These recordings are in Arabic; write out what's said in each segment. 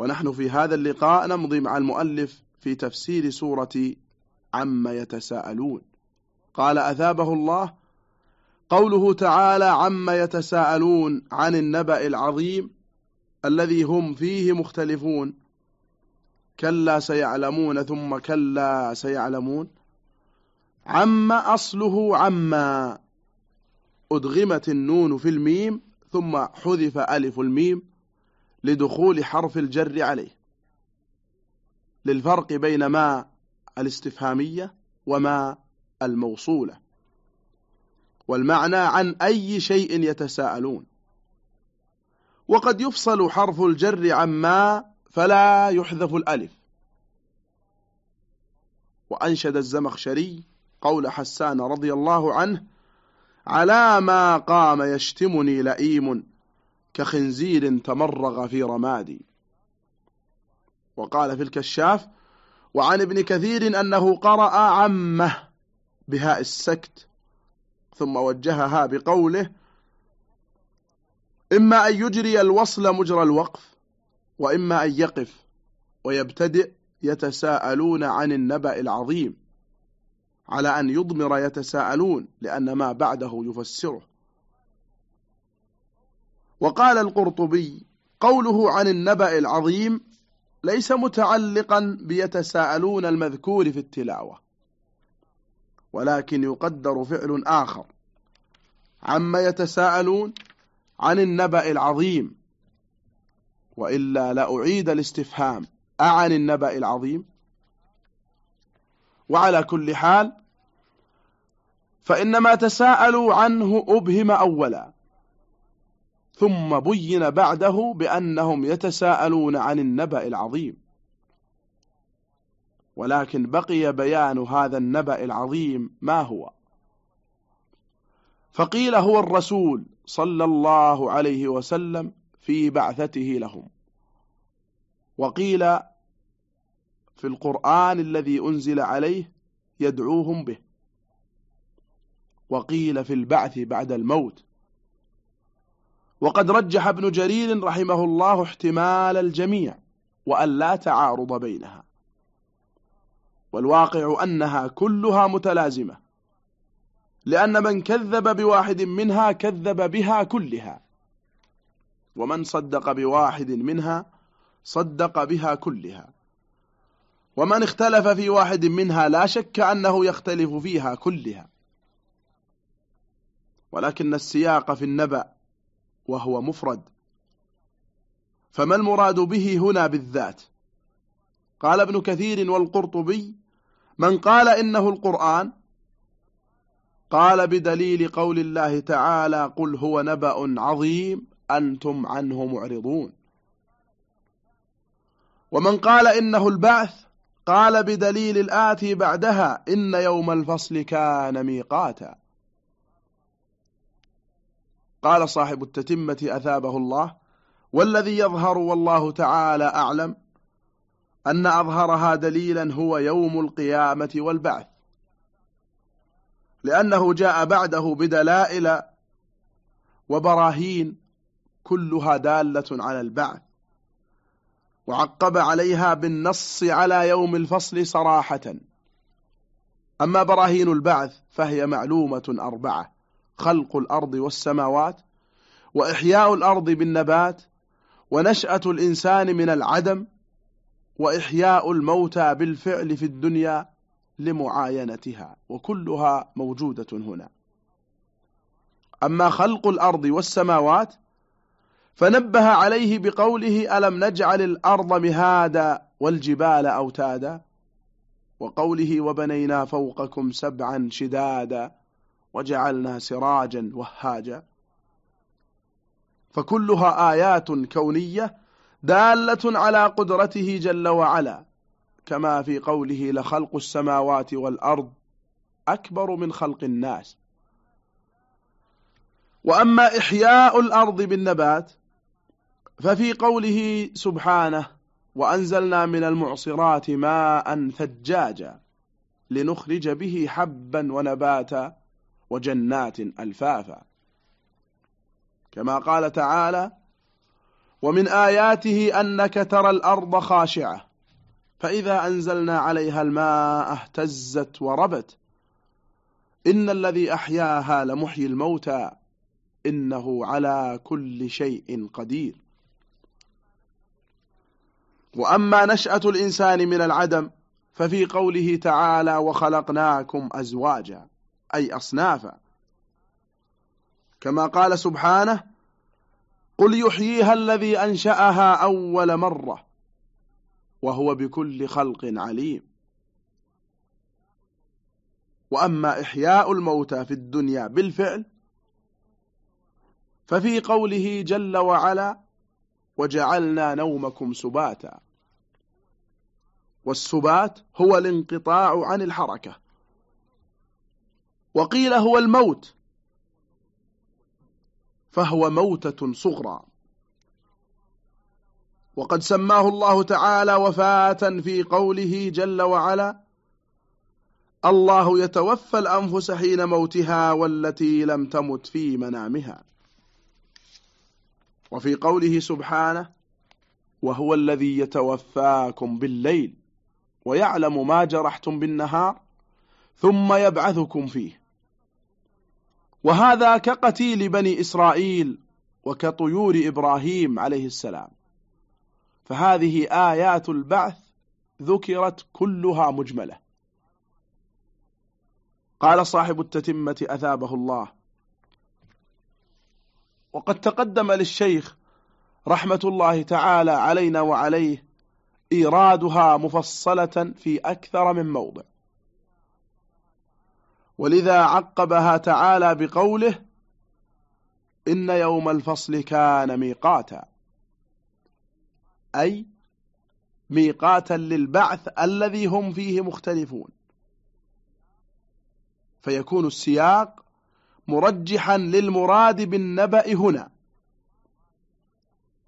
ونحن في هذا اللقاء نمضي مع المؤلف في تفسير سورة عما يتساءلون. قال أثابه الله قوله تعالى عما يتساءلون عن النبأ العظيم الذي هم فيه مختلفون كلا سيعلمون ثم كلا سيعلمون. عما أصله عما أدغمت النون في الميم ثم حذف ألف الميم. لدخول حرف الجر عليه. للفرق بين ما الاستفهامية وما الموصولة. والمعنى عن أي شيء يتساءلون. وقد يفصل حرف الجر عن ما فلا يحذف الألف. وأنشد الزمخشري قول حسان رضي الله عنه على ما قام يشتمني لئيم كخنزير تمرغ في رمادي. وقال في الكشاف وعن ابن كثير أنه قرأ عمه بهاء السكت ثم وجهها بقوله إما أن يجري الوصل مجرى الوقف وإما أن يقف ويبتدئ يتساءلون عن النبأ العظيم على أن يضمر يتساءلون لأن ما بعده يفسره. وقال القرطبي قوله عن النبأ العظيم ليس متعلقا بيتساءلون المذكور في التلاوة ولكن يقدر فعل آخر عما يتساءلون عن النبأ العظيم. وإلا لأعيد الاستفهام أعن النبأ العظيم؟ وعلى كل حال فإنما تساءلوا عنه أبهم أولا. ثم بين بعده بأنهم يتساءلون عن النبأ العظيم. ولكن بقي بيان هذا النبأ العظيم ما هو. فقيل هو الرسول صلى الله عليه وسلم في بعثته لهم. وقيل في القرآن الذي أنزل عليه يدعوهم به. وقيل في البعث بعد الموت. وقد رجح ابن جرير رحمه الله احتمال الجميع وأن لا تعارض بينها. والواقع أنها كلها متلازمة لأن من كذب بواحد منها كذب بها كلها ومن صدق بواحد منها صدق بها كلها ومن اختلف في واحد منها لا شك أنه يختلف فيها كلها. ولكن السياق في النبأ وهو مفرد. فما المراد به هنا بالذات؟ قال ابن كثير والقرطبي من قال إنه القرآن؟ قال بدليل قول الله تعالى قل هو نبأ عظيم أنتم عنه معرضون ومن قال إنه البعث؟ قال بدليل الآتي بعدها إن يوم الفصل كان ميقاتا قال صاحب التتمة أثابه الله والذي يظهر والله تعالى أعلم أن أظهرها دليلا هو يوم القيامة والبعث. لأنه جاء بعده بدلائل وبراهين كلها دالة على البعث وعقب عليها بالنص على يوم الفصل صراحة. أما براهين البعث فهي معلومة أربعة. خلق الأرض والسماوات وإحياء الأرض بالنبات ونشأة الإنسان من العدم وإحياء الموتى بالفعل في الدنيا لمعاينتها وكلها موجودة هنا. أما خلق الأرض والسماوات فنبه عليه بقوله ألم نجعل الأرض مهادا والجبال أوتادا؟ وقوله وبنينا فوقكم سبعا شدادا. وجعلنا سراجا وهاجا. فكلها آيات كونية دالة على قدرته جل وعلا. كما في قوله لخلق السماوات والأرض أكبر من خلق الناس. وأما إحياء الأرض بالنبات ففي قوله سبحانه وأنزلنا من المعصرات ماء ثجاجا لنخرج به حبا ونباتا. وجنات ألفافا. كما قال تعالى ومن آياته أنك ترى الأرض خاشعة فإذا أنزلنا عليها الماء اهتزت وربت. إن الذي أحياها لمحيي الموتى إنه على كل شيء قدير. وأما نشأة الإنسان من العدم ففي قوله تعالى وخلقناكم أزواجا. أي أصنافا. كما قال سبحانه قل يحييها الذي أنشأها أول مرة وهو بكل خلق عليم. وأما إحياء الموتى في الدنيا بالفعل ففي قوله جل وعلا وجعلنا نومكم سباتا. والسبات هو الانقطاع عن الحركة. وقيل هو الموت. فهو موتة صغرى. وقد سماه الله تعالى وفاة في قوله جل وعلا الله يتوفى الأنفس حين موتها والتي لم تمت في منامها وفي قوله سبحانه وهو الذي يتوفاكم بالليل ويعلم ما جرحتم بالنهار ثم يبعثكم فيه وهذا كقتيل بني إسرائيل وكطيور إبراهيم عليه السلام. فهذه آيات البعث ذكرت كلها مجملة. قال صاحب التتمة أثابه الله. وقد تقدم للشيخ رحمة الله تعالى علينا وعليه إيرادها مفصلة في أكثر من موضع. ولذا عقبها تعالى بقوله إن يوم الفصل كان ميقاتا. أي ميقاتا للبعث الذي هم فيه مختلفون. فيكون السياق مرجحا للمراد بالنبأ هنا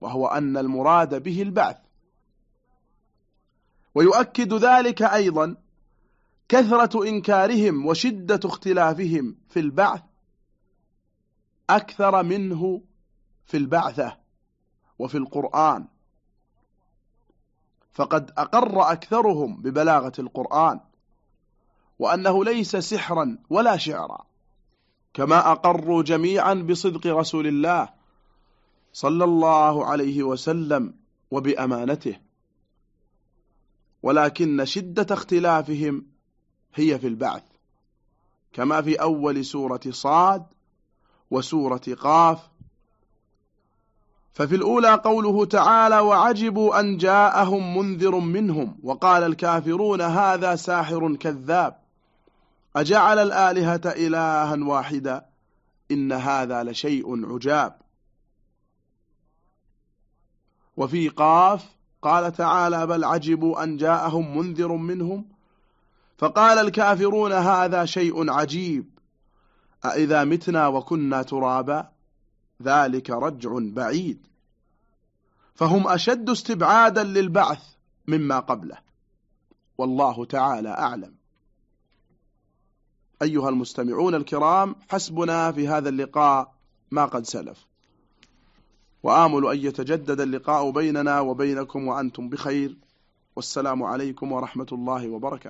وهو أن المراد به البعث. ويؤكد ذلك أيضا كثرة إنكارهم وشدة اختلافهم في البعث أكثر منه في البعثة وفي القرآن. فقد أقر أكثرهم ببلاغة القرآن وأنه ليس سحرا ولا شعرا كما أقروا جميعا بصدق رسول الله صلى الله عليه وسلم وبأمانته. ولكن شدة اختلافهم هي في البعث كما في أول سورة صاد وسورة قاف. ففي الأولى قوله تعالى وعجبوا أن جاءهم منذر منهم وقال الكافرون هذا ساحر كذاب أجعل الآلهة إلها واحدا إن هذا لشيء عجاب. وفي قاف قال تعالى بل عجبوا أن جاءهم منذر منهم فقال الكافرون هذا شيء عجيب. أإذا متنا وكنا ترابا ذلك رجع بعيد. فهم أشد استبعادا للبعث مما قبله. والله تعالى أعلم. أيها المستمعون الكرام حسبنا في هذا اللقاء ما قد سلف. وآمل أن يتجدد اللقاء بيننا وبينكم وأنتم بخير. والسلام عليكم ورحمة الله وبركاته.